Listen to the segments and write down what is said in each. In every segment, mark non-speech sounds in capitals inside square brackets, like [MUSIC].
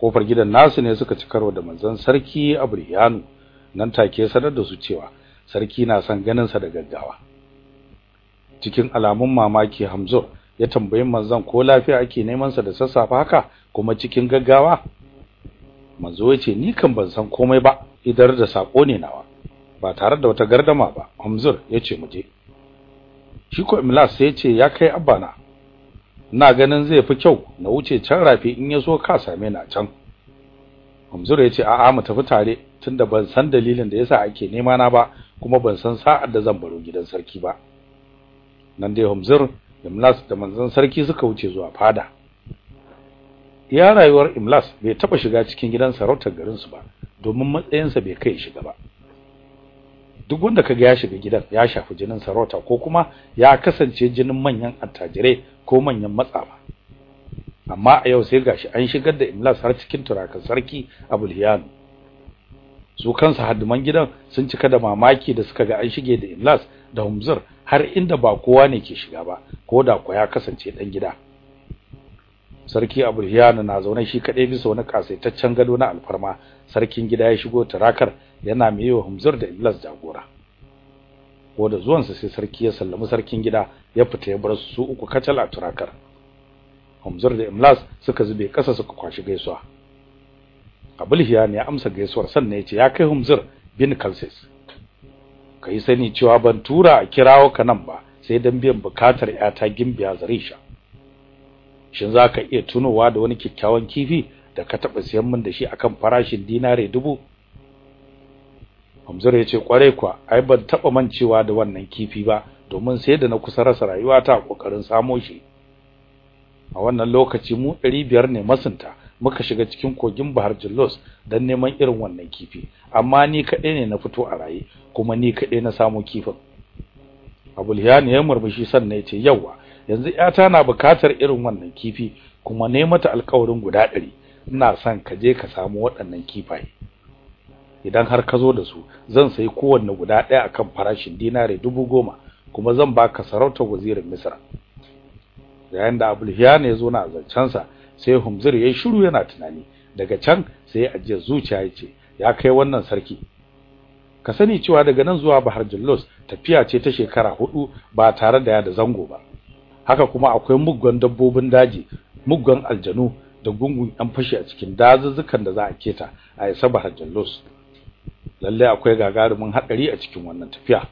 ƙofar gidan nasu ne suka ci karo da manzon sarki Abriyanu. Nan take sanar da su cewa sarki na son ganin sa da gaggawa. Cikin alamun mamaki Hamzur ya tambayi manzon ko lafiya ake neman sa da sassafe haka kuma cikin gaggawa. Manzo ya ce ni kan ban san komai ba idar da sako ne nawa ba tare da wata gardama ba. Hamzur ya ce mu je. Shi ko Imlas sai ya ce ya kai abana ina ganin zai fi kyau na wuce can rafi in yaso ka same ni a can. Hamzur ya ce a'a mu tafi tare tunda ban san dalilin da yasa ake nema na ba kuma ban san sa'ar da zan baro gidan sarki ba. Nan dai Hamzur Imlas da manzon sarki suka wuce zuwa fada. Ya rayuwar Imlas bai taba shiga cikin gidan sarautar garin su ba domin matsayinsa bai kai shiga ba. Duk wanda kaga ya shiga gidan ya shafi jinin sarauta ko kuma ya kasance jinin manyan attajirai ko manyan matsafa amma a yau sai gashi an shigar da Imlas har cikin turakan sarki Abulhiyan su kansa hadduman gidan sun cika da mamaki da suka ga an shige da Imlas da Humzur har inda ba kowa ne ke shiga ba ko da ko ya kasance dan gida. Sarki Abulhiyan na zaune shi kadai bisa wani kasaitaccen gado na alfarma. Sarkin gida ya shigo turakar yana wa Humzur da Imlas jagora. Ko da zuwansa sai sarki ya sallami sarkin gida ya fita ya bar su uku kacal a turakar. Humzur da Imlas suka zube kasa suka kwashi gaisuwa. Abulhiyan ya amsa gaisuwar sannan ya ce ya kai Humzur bin Kalsis kai sani cewa ban tura a kirawo ka nan ba sai dan biyan buƙatar yata Gimbiya Zarisha. Shin zaka iya tunowa da wani kikkiawan kifi da ka taba siyan min da shi akan farashin dinare dubu? Hamzur ya ce kware kwa ai ban taba mancewa da wannan kifi ba domin sai da na kusa rasa rayuwata a ƙoƙarin samo shi. A wannan lokaci mu 500 ne masunta muka shiga cikin kogin Bahar Jillos dan neman irin wannan kifi. Amma ni kadai ne na fito a raye kuma ni kadai na samu kifin. Abulhiyan ya murmushi sannan ya ce yawa yanzu yata na buƙatar irin wannan kifi kuma ne mata alƙawarin guda 100 ina son ka je ka samu waɗannan kifaye. Idan har ka zo da su zan sayi kowanne guda ɗaya akan farashin dinare goma kuma zan baka sarautar wazirin Misra yayin da Abulhiyan ya zo na zancansa sai Humzir yayi shiru yana tunani. Daga can sai ya zuciya ya ce ya kai wannan sarki ka sani cewa daga nan zuwa Bahar Jullos tafiya ce ta shekara huɗu ba tare da ya da zango ba. Haka kuma akwai muggan dabbobin daji muggan aljanu da gungun yan fashi a cikin dazuzzukan da za a keta a isa Bahar Jullos lalle akwai gagarumin hadari a cikin wannan tafiya.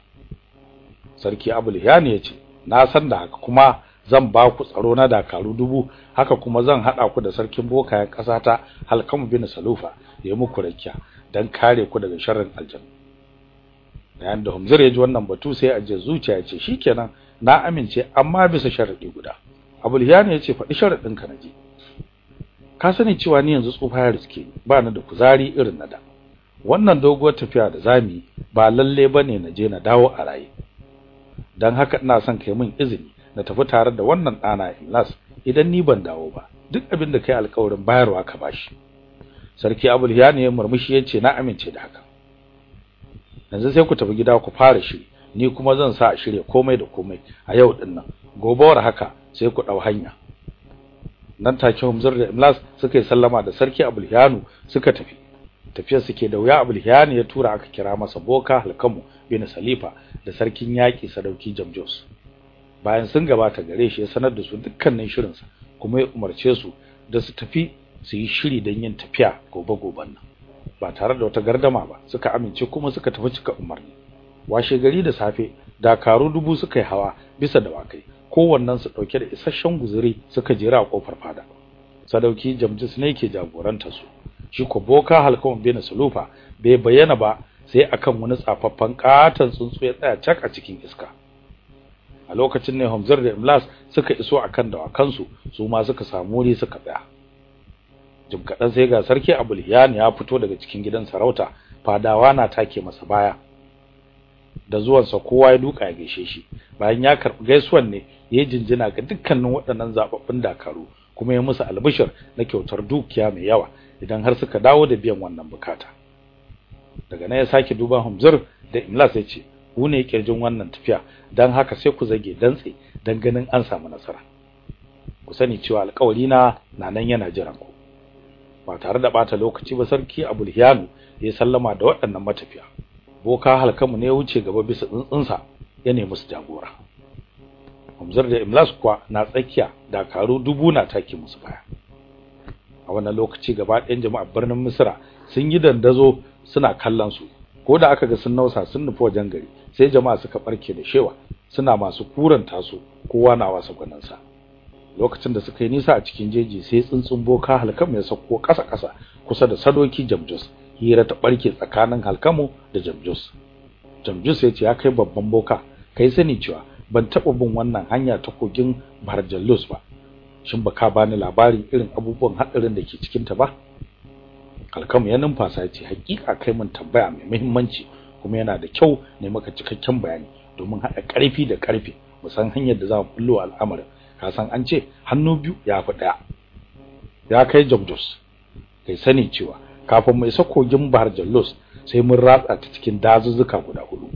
Sarki Abulhiyan ya ce na san da haka kuma zan ba ku tsaro na dakaru dubu haka kuma zan hada ku da sarkin bokayen ƙasa ta Halkamu bin Salufa ya muku rakiya dan kare ku daga sharrin aljanna yayin da Humzir ya ji wannan batu sai a je zuciya ya ce shikenan na amince amma bisa sharadi guda. Abul Hiyan ya ce faɗi sharadin ka na ji ka sani cewa ni yanzu tsufa ya riske ba ni da kuzari irin na da. Wannan doguwar tafiya da za mu ba lalle ba ne na je na dawo a raye. Dan haka ina son kai min izini na tafi tare da wannan dana Ilas idan ni ban dawo ba. Duk abin da kai alƙawarin bayarwa ka bashi sarki Abul Hiyan ya murmushi ya ce na amince da haka. Yanzu sai ku tafi gida ku fara shiri. Ni kuma zan sa a shirye komai da komai a yau ɗin nan. Gobawar haka sai ku ɗau hanya. Nan take Humzur da Imlas suka yi sallama da sarki Abul Hiyan suka tafi. Tafiyar suke da wuya Abul Hiyan ya tura aka kira masa boka Halkamu bin Salifa da sarkin yaki sadauki Jamjos. Bayan sun gabata gare shi ya sanar da su dukkanin shirinsa kuma ya umarce su da su tafi su yi shiri don yin tafiya gobe goben nan. Ba tare da wata gardama ba suka amince kuma suka tafi cika umarni. Washe gari da safe dakaru dubu suka yi hawa bisa dawakai kowannen su ɗauke da isasshen guzuri suka jira a ƙofar fada. Sadauki jamjis ne ke jagoranta su. Shi ko boka halkon bin sulufa bai bayyana ba sai akan wani tsafaffan katan tsuntsu ya tsaya cak a cikin iska. A lokacin ne Hamzar da Imlas suka iso akan dawakansu su ma suka samu wuri suka tsaya. Jim kadan sai ga sarki Abulhiyan ya fito daga cikin gidan sarauta fadawa na take masa baya. Da zuwansa kowa ya duka ya gaishe shi. Bayan ya karɓi gaisuwan ne ya jinjina ga dukkanin waɗannan zababbun dakaru kuma ya musu albishir na kyautar dukiya mai yawa. Idan har suka dawo da biyan wannan buƙata. Daga nan ya sake duban Hamzar da Imlas ya ce ku ne ƙirjin wannan tafiya dan haka sai ku zage dantse dan ganin an samu nasara. Ku sani cewa alƙawari na nan yana jiran ku. Ba tare da bata lokaci ba sarki Abulhiyanu ya sallama da waɗannan matafiya. Boka halkamu ne ya wuce gaba bisa tsuntsunsa ya nemi su jagora. Hamzar da Imlas kuwa na tsakiya dakaru dubu na take musu baya. A wannan lokaci gaba ɗayan jama'ar birnin Misra sun yi dandazo suna kallon su. Ko da aka ga sun nausa sun nufi wajen gari sai jama'a suka barke da shewa suna masu kuranta su kowa na wasa gwaninsa. Lokacin da suka yi nisa a cikin jeji sai tsuntsun boka halkamu ya sauko ƙasa ƙasa kusa da sadoki Jamjus. Hira ta barke tsakanin halkamu da Jamjus. Jamjus ya ce ya kai babban boka kai sani cewa ban taɓa bin wannan hanya ta kogin Barjallus ba. Shin baka bani labarin irin abubuwan hadarin da ke cikin ta ba? Halkamu ya numfasa ya ce hakika kai mun tambaya mai muhimmanci kuma yana da kyau ne maka cikakken bayani domin haɗa ƙarfi da ƙarfe. Mu san hanyar da za mu bullo al'amarin. Ka san an ce hannu biyu ya fi ɗaya. Ya kai Jamjus kai sani cewa kafin mai sakogin Bahar Jallos sai mun ratsa ta cikin dazuzzuka guda huɗu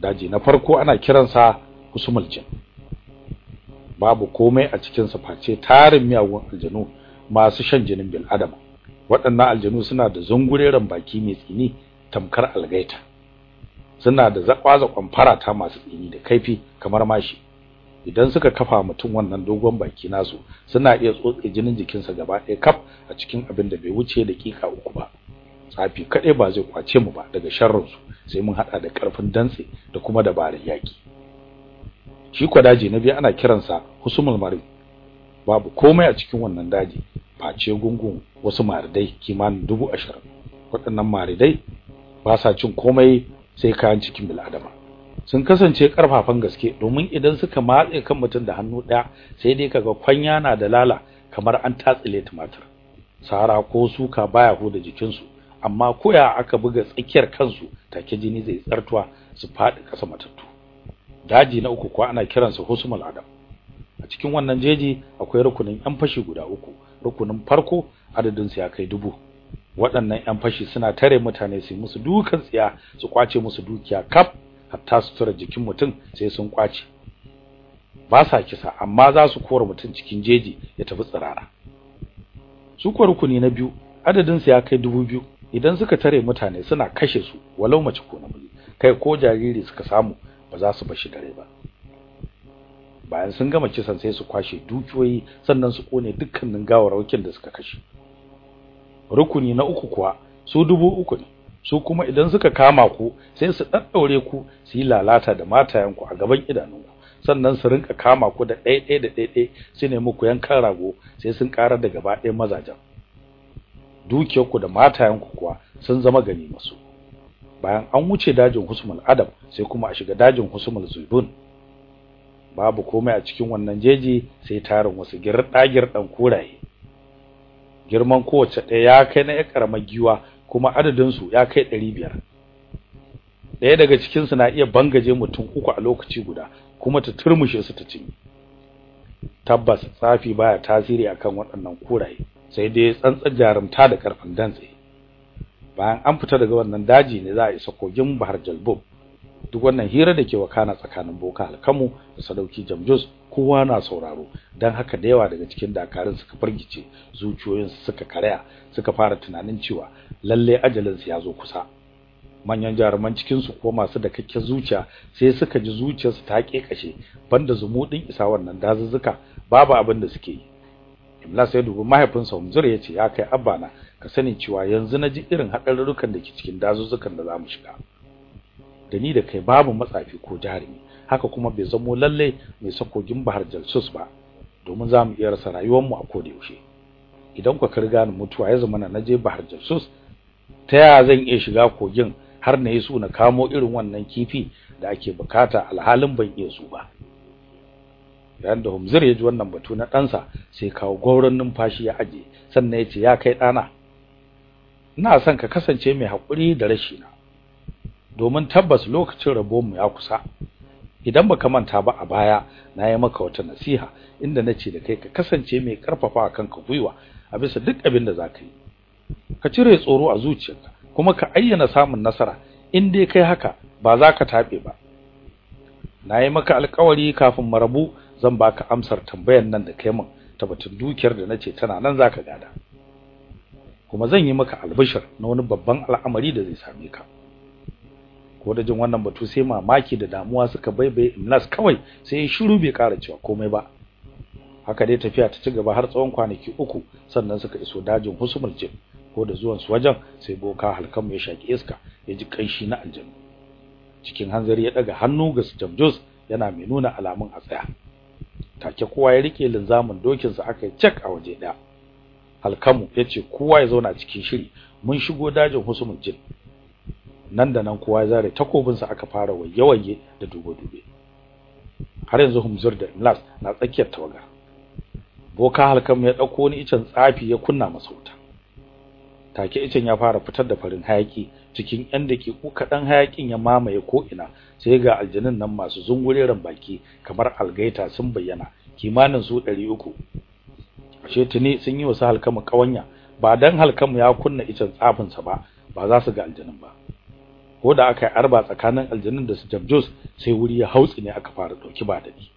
daji na farko ana kiransa Husumul Jin. Babu komai a cikin sa face tarin miyagun aljanu masu shan jinin bil adama. Waɗannan aljanu suna da zungureren baki mai tsini tamkar algaita. Suna da zakwaza kwamfarata masu tsini da kaifi kamar mashi. Idan suka kafa mutum wannan dogon baki nasu suna iya tsotse jinin jikinsa gaba ɗaya kaf a cikin abin da bai wuce dakika uku ba. Tsafi kaɗai ba zai ƙwace mu ba daga sharrin su sai mun hada da ƙarfin dantse da kuma dabarun yaki shi kwa daji na biyu ana kiransa husumul mari babu komai a cikin wannan daji face gungun wasu maridai kimanin dubu ashirin. Waɗannan maridai ba sa cin komai sai kayan cikin bil'adama. Sun kasance karfafan gaske domin idan suka matse kan mutum da hannu ɗaya sai dai kaga kwanya na da lala kamar an tatsile tumatir. Sara ko suka baya ho da jikinsu amma koya aka buga tsakiyar kansu take jini zai tsartuwa su faɗi ƙasa matattu. Daji na uku kuwa ana kiransa husmul adam a cikin wannan jeji akwai rukunin yan fashi guda uku. Rukunin farko adadin su ya kai dubu. Waɗannan yan fashi suna tare mutane su musu dukan tsiya su ƙwace musu dukiya kaf hatta su tura jikin mutum sai sun ƙwace ba sa kisa amma za su kora mutum cikin jeji ya tafi tsirara. Su kuwa rukuni na biyu adadin su ya kai dubu biyu. Idan suka tare mutane suna kashe su walau mace ko namiji kai ko jariri suka samu ba za su bashi dare ba. Bayan sun gama kisan sai su kwashe dukiyoyi sannan su ƙone dukkanin gawarwakin da suka kashe. Rukuni na uku kuwa su dubu uku ne. Su kuma idan suka kama ku sai su daddaure ku su yi lalata da matayenku a gaban idanunku sannan su rinka kama ku da ɗaya da ɗaya su ne muku yankan rago sai sun ƙarar da gaba ɗaya mazajen. Dukiyarku da matayenku kuwa sun zama gani masu bayan an wuce dajin husmul adam sai kuma a shiga dajin husmul zulbun babu komai a cikin wannan jeji sai tarin wasu girɗa dan kuraye. Girman kowace ɗaya ya kai na karamar giwa kuma adadin su ya kai 500 ɗaya daga cikin su na iya bangaje mutum uku a lokaci guda kuma ta turmushe su ta cinye. Tabbas tsafi baya tasiri akan waɗannan kuraye sai dai tsantsar jarumta da ƙarfin dantse. Bayan an fita daga wannan daji ne za a isa kogin Bahar Jalbub duk wannan hira da ke wakana tsakanin Boka Alkamu da Sadauki Jamjus kowa na sauraro. Dan haka da yawa daga cikin dakarun suka fargice zuciyoyin suka karaya suka fara tunanin cewa lalle ajalin su ya zo kusa. Manyan jaruman cikin su ko masu dakakken zuciya sai suka ji zuciyarsu ta kekashe banda zumudin isa wannan dazuzzuka babu abin da suke yi. Imla sai dubi mahaifinsa Umzur ya ce ya kai abbana ka sani cewa yanzu na ji irin haɗarurrukan da ke cikin dazuzzukan da za mu shiga. Da ni da kai babu matsafi ko jarumi haka kuma bai zamo lalle mai sakogin bahar jalsus ba domin za mu iya rasa rayuwarmu a koda yaushe. Idan ku riga ni mutuwa ya zama na je bahar jalsus ta yaya zan iya shiga kogin har na yi su na kamo irin wannan kifi da ake buƙata alhalin ban iya su ba? Yayin da Humzir ya ji wannan batu na ɗansa sai kawo gauran numfashi ya aje sannan ya ce ya kai ɗana. Ina son ka kasance mai haƙuri da rashi na domin tabbas lokacin rabo mu ya kusa. Idan baka manta ba a baya na yi maka wata nasiha inda nace da kai ka kasance mai ƙarfafa kanka gwiwa a bisa duk abin da zaka yi. Ka cire tsoro a zuciyarka kuma ka ayyana samun nasara in dai kai haka ba za ka tabe ba. Na yi maka alƙawari kafin mu rabu zan baka amsar tambayar nan da kai min ta batun dukiyar da nace tana nan zaka gada. Kuma zan yi maka albishir na wani babban al'amari da zai same ka. Ko da jin wannan batu sai mamaki da damuwa suka baibaye Imlas kawai sai ya shiru bai ƙara cewa komai ba. Haka dai tafiya ta ci gaba har tsawon kwanaki uku sannan suka iso dajin Husmul ko da zuwan su wajen sai boka halkan ya shaki iska ya ji kanshi na aljanna cikin hanzari ya daga hannu ga Jamjus yana mai nuna alamun a tsaya. Take kowa ya riƙe linzamin dokin sa aka yi check a waje ɗaya halkamu ya ce kowa ya zauna cikin shiri. Mun shigo dajin Husmul Jin nan da nan kowa ya zare takobin sa aka fara waye-waye da dube-dube. Har yanzu Humzur da Imlas na tsakiyar tawaga boka halkamu ya ɗauko wani icen tsafi ya kunna masa wuta. Take icen ya fara fitar da farin hayaki cikin yan dake ku kadan hayakin ya mamaye ko ina sai ga aljanun nan masu zungureren baki kamar algaita sun bayyana kimanin su 300 ashe tuni sun yi wasu halkamu kawanya ba dan halkamu ya kunna icen tsafin sa ba ba za su ga aljanun ba. Ko da aka yi arba tsakanin aljanun da su jabjus sai wuri ya hautsi ne aka fara ɗauki ba daɗi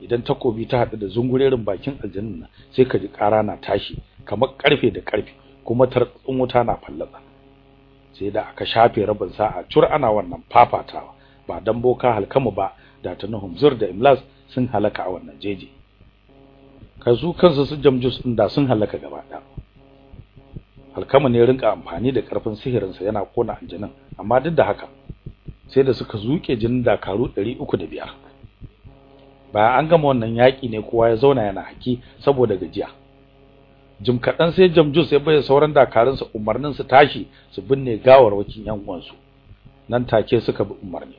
idan takobi ta hadu da zungurerin bakin aljanun sai ka ji ƙara na tashi kamar ƙarfe da ƙarfe kuma tartsin wuta na fallatsa sai da aka shafe rabin sa'a cur ana wannan fafatawa. Ba dan boka halkamu ba da ta Humzur da Imlas sun halaka a wannan jeje kazu kansu su jamjus din da sun halaka gaba ɗaya. Halkamu ne rinka amfani da ƙarfin sihirin sa yana kona aljanun amma duk da haka sai da suka zuke jinin dakaru 305 bayan an gama wannan yaki ne kowa ya zauna yana haki saboda gajiya. Jim kaɗan sai jamjus ya bai sauran dakarunsa umarnin su tashi su binne gawarwakin yan uwansu. Nan take suka bi umarni.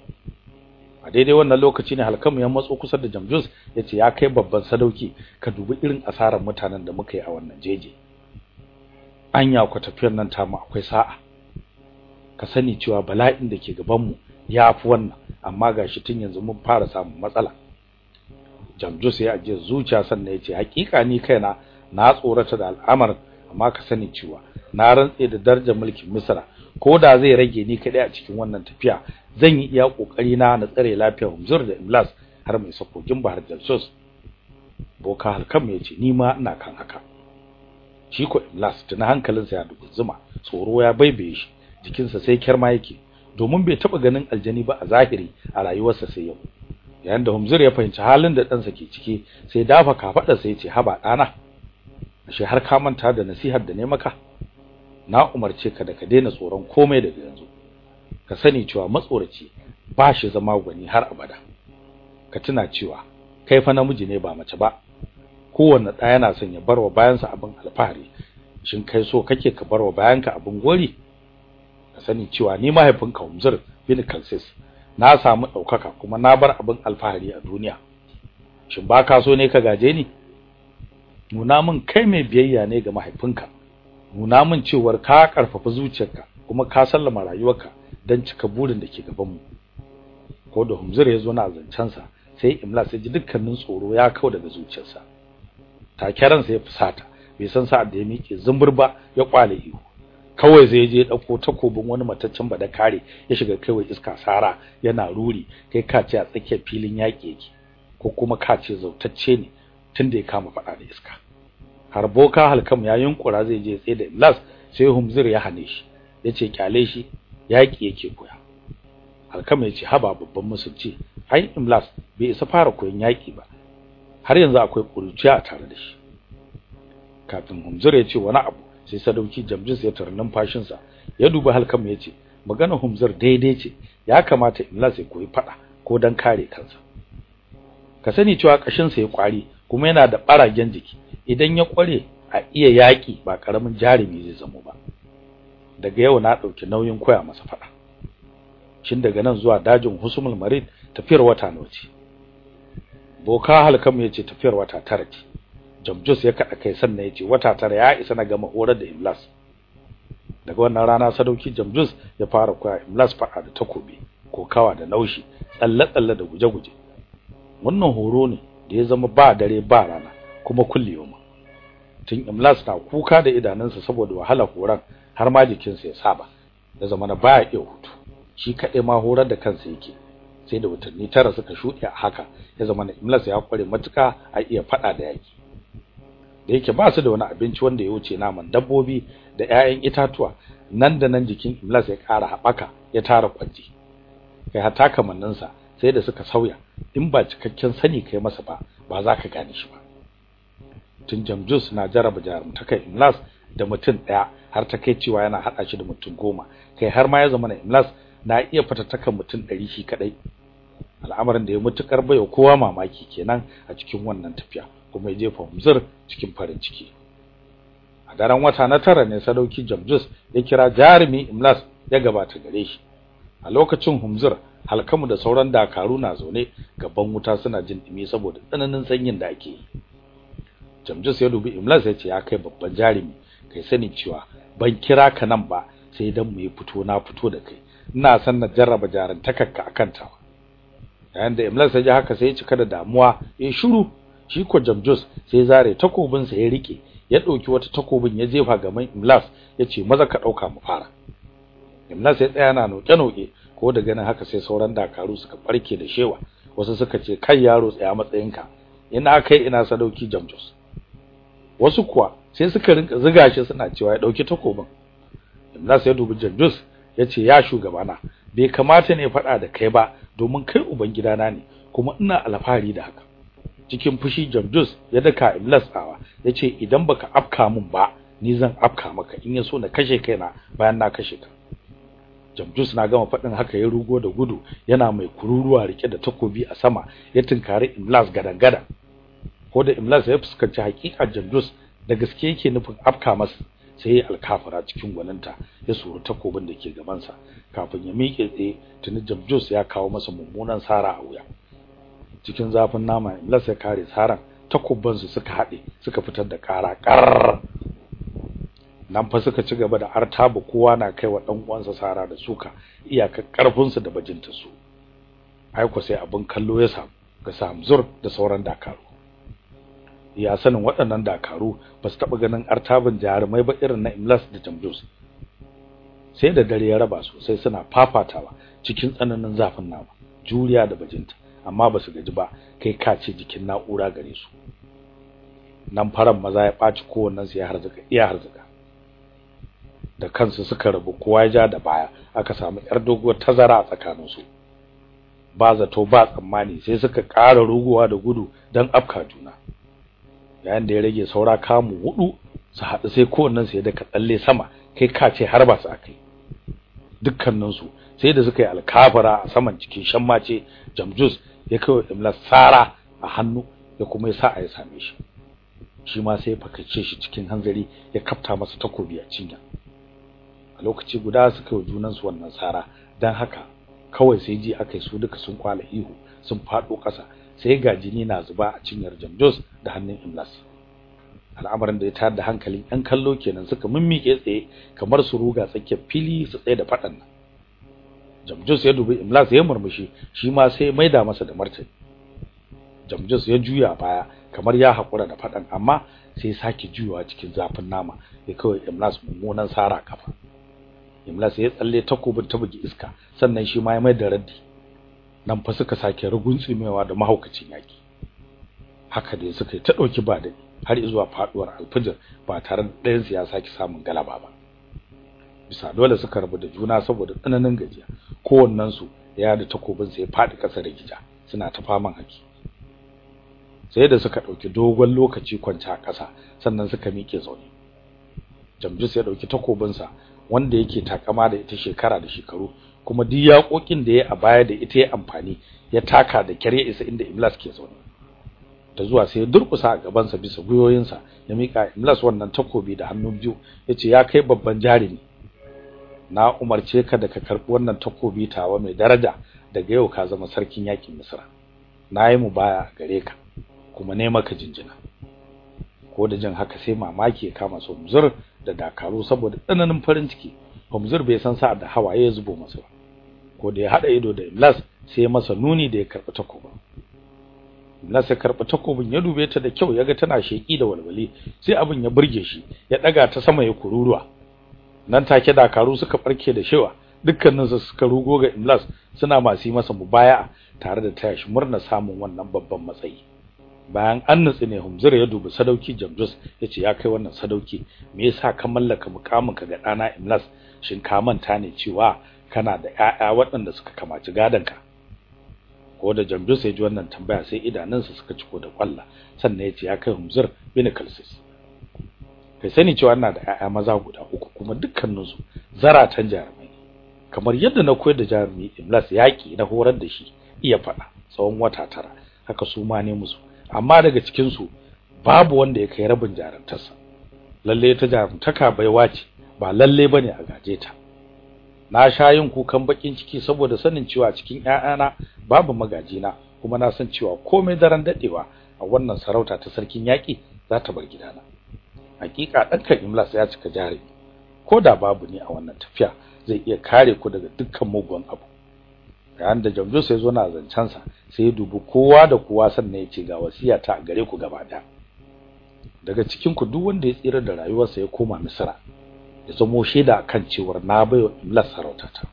A daidai wannan lokaci ne halkamu ya matso kusa da jamjus ya ce ya kai babban sadauki ka dubi irin asarar mutanen da muka yi a wannan jeje anya ku tafiyar nan ta mu akwai sa'a. Ka sani cewa bala'in da ke gaban mu yafi wannan amma gashi tun yanzu mun fara samun matsala. Jamjus ya ajiye zuciya sannan ya ce hakika ni kaina na tsorata da al'amarin amma ka sani cewa na rantse da darajar mulkin Misra ko da zai rage ni kadai a cikin wannan tafiya zan yi iya ƙoƙari na na tsare lafiyar Humzur da Imlas har mai sakogin Bahar Jalsus. Boka halkam ya ce ni ma ina kan haka. Shi ko Imlas tuna hankalinsa ya dubu zuma tsoro ya baibaye shi jikinsa sai kyarma yake domin bai taba ganin aljani ba a zahiri a rayuwarsa sai yau. Yayin da Humzur ya fahimci halin da ɗansa ke ciki sai dafa kafada sai ya ce haba ɗana ashe har ka manta da nasihar da ne maka? Na umarce ka da ka daina tsoron komai daga yanzu. Ka sani cewa matsoraci ba shi zama gwani har abada. Ka tuna cewa kai fa namiji ne ba mace ba. Kowanne ɗaya yana son ya barwa bayansa abin alfahari. Shin kai so kake ka barwa bayanka abin gori? Ka sani cewa ni mahaifinka Umzur bin Kalsis na samu ɗaukaka kuma na bar abin alfahari a duniya. Shin ba ka so ne ka gaje ni? Nuna min kai mai biyayya ne ga mahaifinka. Nuna min cewar ka ƙarfafa zuciyarka kuma ka sallama rayuwarka. Dan cika burin da ke gaban mu ko da Humzur ya zo na zancen sa sai Imlas ya ji dukkanin tsoro ya kau daga zuciyarsa. Takeran sa ya fusata bai san sa'ad da ya miƙe zumbur ba ya kwale ihu. Kawai zai je ɗauko takobin wani mataccen ba da kare ya shiga kaiwa iska sara yana ruri kai ka ce a tsakiyar filin yaƙi yake ko kuma ka ce zautacce ne tunda ya kama faɗa da iska. Har boka halkam ya yunkura zai je tsaye da Imlas sai Humzir ya hane shi ya ce ƙyale shi. Yaki yake koya. Halkam ya ce haba babban musulci ai Imlas bai isa fara koyon yaki ba. Har yanzu akwai kuruciya a tare da shi. Kafin Humzir ya ce wani abu sai sadauki Jamjis ya tarnin numfashin sa ya duba halkam ya ce magana Humzir daidai ce ya kamata Imlas ya koyi fada ko dan kare kansa. Ka sani cewa kashin sa ya kwari kuma yana da baragen jiki. Idan ya kware a iya yaki ba ƙaramin jarumi zai zama ba. Daga yau na ɗauki nauyin koya masa fada shin daga nan zuwa dajin Husmul Marid tafiyar wata nawa ce? Boka halkam ya ce tafiyar wata tara ce. Jamjus ya kada kai sannan ya ce wata tara ya isa na gama horar da Imlas. Daga wannan rana sadauki Jamjus ya fara koya Imlas fada da takobi kokawa da naushi tsalle tsalle da guje-guje. Wannan horo ne da ya zama ba dare ba rana kuma kulliyoma tun Imlas na kuka da idanunsa saboda wahala horan har ma jikinsa ya saba da zama na baya iya hutu. Shi kaɗai ma horar da kansa yake. Sai da watanni tara suka shuɗe a haka ya zama na Imlas ya kware matuka a iya faɗa da yaki da yake ba su da wani abinci wanda ya wuce naman dabbobi da ƴaƴan itatuwa nan da nan jikin Imlas ya ƙara haɓaka ya tara kwanji kai hata kamanninsa sai da suka sauya in ba cikakken sani kai masa ba ba za ka gane shi ba. Tun Jamjus na jaraba jarumtakar Imlas da mutum ɗaya har ta kai cewa yana haɗa shi da mutum goma. Kai har ma ya zama na Imlas na iya fatattakan mutum ɗari shi kaɗai. Al'amarin da ya mutukar baiwa kowa mamaki kenan a cikin wannan tafiya kuma ya jefa Humzur cikin farin ciki. A daren wata na tara ne sadauki Jamjus ya kira jarumi Imlas ya gabata gare shi. A lokacin Humzur halkamu da sauran dakaru na zaune gaban wuta suna jin dumi saboda tsananin sanyin da ake yi. Jamjus ya dubi Imlas ya ce ya kai babban jarumi kai sani cewa ban kira ka nan ba sai dan mu yi fito na fito da kai. Ina san na jarraba jarantakarka akan ta yayin da Imlas ya ji haka sai ya cika da damuwa ya shiru. Shi ko Jamjus sai zare takobin sa ya riƙe ya ɗauki wata takobin ya jefa gaban Imlas ya ce maza ka ɗauka mu fara. Imlas ya tsaya na noke noke ko da ganin haka sai sauran dakaru suka barke da shewa. Wasu suka ce kai yaro tsaya matsayinka. Ina kai ina sadauki Jamjus wasu kuwa sai suka rinka ziga shi suna cewa ya ɗauki takobin. Imlas ya dubi Jamjus ya ce ya shugabana bai kamata ne faɗa da kai ba domin kai ubangidana ne kuma ina alfahari da haka. Cikin fushi Jamjus ya daka Iblis tsawa ya ce idan baka afka mun ba ni zan afka maka in yaso na kashe kaina bayan na kashe ka. Jamjus na gama faɗin haka ya rugo da gudu yana mai kururuwa riƙe da takobi a sama ya tunkari Iblis gadangada ko da Iblis ya fuskanci hakika Jamjus da gaske yake nufin afka masa sai alkafara cikin gwaninta ya suru takobin da ke gabansa. Kafin ya miƙe tsaye tuni Jamjus ya kawo masa mummunan sara a wuya. Cikin zafin nama Iblis ya kare saran takubban su suka haɗe suka fitar da ƙara ƙar nan fa suka ci gaba da artaba kowa na kaiwa dan uwansa sara da suka iyakar ƙarfin su da bajinta su. Aiko sai abin kallo ya samu ga Samzur da sauran dakaru. Ya sanin waɗannan dakaru ba su taɓa ganin artabin jarumai ba irin na Imlas da Jamjus. Sai da dare ya raba su sai suna fafatawa cikin tsananin zafin nama juriya da bajinta amma ba su gaji ba kai kace jikin na'ura gare su. Nan faran maza ya ɓaci kowannen su ya harzuka iya harzuka. Da kansu suka rabu kowa ya ja da baya aka samu yar doguwar tazara a tsakanin su ba zato ba tsammani sai suka ƙara ruguwa da gudu don afka juna. Yayin da ya rage saura kamu huɗu su haɗu sai kowannen su ya daka tsalle sama kai kace har ba su akai dukkanin su sai da suka yi alkafara a saman cikin shammace jamjus ya kai imla sara a hannu ya kuma ya sa a ya same shi. Shi ma sai fakace shi cikin hanzari ya kafta masa takobi a cinya. A lokaci guda suka yi junan su wannan sara dan haka kawai sai ji akai su duka sun kwala ihu sun fado ƙasa sai ga jini na zuba a cinyar jamjus da hannun imlas al'amarin da ya tayar da hankalin ɗan kallo kenan suka mimmike tsaye kamar su ruga tsakiyar fili su tsaye da faɗan nan. Jamjus ya dubi Imlas ya murmushi shi ma sai maida masa da martani. Jamjus ya juya baya kamar ya hakura da fadan amma sai sake juyawa cikin zafin nama ya kawai Imlas mummunan sara kafa. Imlas ya tsalle takobin ta bugi iska sannan shi ma ya mai da raddi. Nan fa suka sake rugunsumewa da mahaukacin yaki haka dai suka ta ɗauki ba dai har zuwa faduwar alfijir ba tare da ɗayan su ya sake samun galaba ba. Bisa dole suka rabu da juna saboda tsananin gajiya. Kowannen su ya da takobin sai faɗi kasa da gija suna ta faman haki. Sai da suka ɗauki dogon lokaci kwance a kasa sannan suka miƙe zaune. Jamjus ya ɗauki takobin sa wanda yake takama da ita shekara da shekaru kuma duk yaƙoƙin da ya a baya da ita ya amfani ya taka da kyar ya isa inda Iblas ke zaune. Da zuwa sai ya durkusa a gaban sa bisa guyoyinsa ya mika Iblas wannan takobi da hannu biyu ya ce ya kai babban jarumi na umarce ka da ka karɓi wannan takobi tawa mai daraja daga yau ka zama sarkin yaƙin Misra na yi mu baya gare ka kuma ne maka jinjina. Ko da jin haka sai mamaki ya kama su Humzur da Dakaru saboda tsananin farin ciki. Humzur bai san sa'ad da hawaye ya zubo masa ba. Ko da ya hada ido da Imlas sai masa nuni da ya karɓi takobin. Imlas ya karɓi takobin ya dube ta da kyau yaga tana sheki da walwali sai abin ya burge shi ya daga ta sama ya kururuwa. Nan take dakaru suka barke da shewa. Dukkanin su suka rugo ga Imlas suna masu masa mubaya'a tare da taya shi murna samun wannan babban matsayi. Bayan an nutsi ne Humzur ya dubi sadauki Jamjus ya ce ya kai wannan sadauki me yasa ka mallaka mukamin ka ga dana Imlas shin ka manta ne cewa kana da ƴaƴa waɗanda suka kamaci gadanka ko da Jamjus ya ji wannan tambaya sai idanunsa suka ciko da kwalla sannan ya ce ya kai Humzur bin Kalsis. Kai sani cewa ina da ƴaƴa maza guda uku kuma dukkaninsu zaratan jarumai kamar yadda na koyar da jarumi Imlas yaki na horar da shi iya faɗa tsawon wata tara. Haka su ma ne musu. Amma daga cikin su babu wanda ya kai rabin jarumtarsa. Lalle ta jarumtaka baiwa ce ba lalle ba ne a gaje ta. Na sha yin kukan bakin ciki saboda sanin cewa cikin ƴaƴana babu magajina kuma na san cewa komai daren dadewa a wannan sarauta ta sarkin yaki za ta bar gidana. Hakika dankan Imlas ya cika jari. Ko da babu ni a wannan tafiya zai iya kare ku daga dukkan mugun abu. Yayin da Jamjus ya zo na zancen sa sai ya dubi kowa da kowa sannan ya ce ga wasiya ta gare ku gaba ɗaya daga cikin ku duk wanda ya tsira da rayuwarsa ya koma Misra ya zamo shaida akan cewar na bayo Imlas sarautata.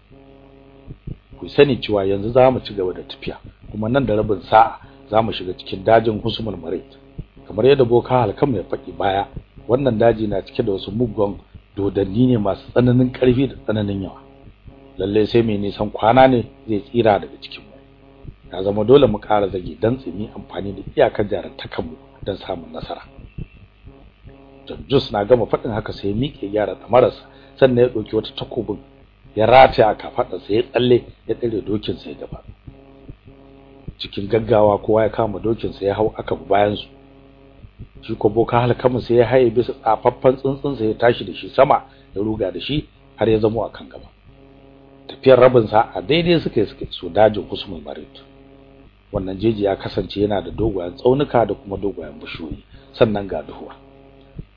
Ku sani cewa yanzu za mu ci gaba da tafiya kuma nan da rabin sa'a za mu shiga cikin dajin Husmul Marit kamar yadda boka halkan ya faɗi baya wannan daji na cike da wasu mugun dodanni ne masu tsananin ƙarfi da tsananin yawa. Lalle sai mai nisan kwana ne zai tsira daga cikin mu. Ya zama dole mu ƙara zage dan tsimi amfani da iyakar jarantakan mu don samun nasara. Jus na gama faɗin haka sai miƙe gyara tamararsa sannan ya ɗauki wata takobin ya rataya a kafaɗarsa ya tsalle ya tsire dokin sa ya gaba cikin gaggawa kowa ya kama dokin sa ya hau aka bayan su shi ko boka halkamu sai ya haye bisa tsafaffan tsuntsun sa ya tashi da shi sama ya ruga da shi har ya zamo akan gaba. Tafiyar rabin sa a daidai suka suka so dajin Usmul Marit wannan jeji ya kasance yana da dogayen tsaunuka da kuma dogayen bishiyoyi. Sannan ga duhuwa.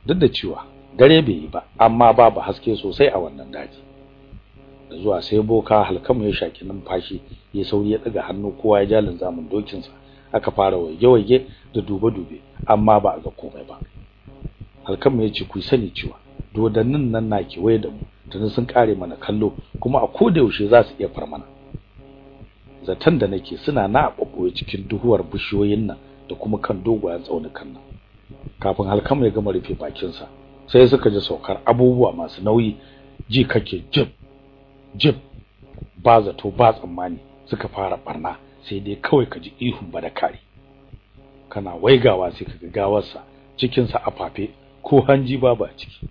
Duk da cewa dare bai yi ba amma babu haske sosai a wannan daji. Da zuwa sai boka halkamu ya shaki numfashi ya sauri ya daga hannu kowa ya jalin zamun dokin sa aka fara waige-waige da dube-dube amma ba a ga komai ba. Halkamu ya ce ku sani cewa dodannin nan na kewaye da mu tuni sun kare mana kallo kuma a koda yaushe za su iya far mana. Zaton da nake suna na babboye cikin duhuwar bishiyoyin nan da kuma kan dogayen tsaunukan nan. Kafin halkamu ya gama rufe bakin sa sai suka ji saukar abubuwa masu nauyi ji kake jib jib ba zato ba tsammani suka fara barna sai dai kawai ka ji ihun ba da kare kana waigawa sai ka ga gawarsa cikin sa afafe ko hanji babu a ciki.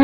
[LAUGHS]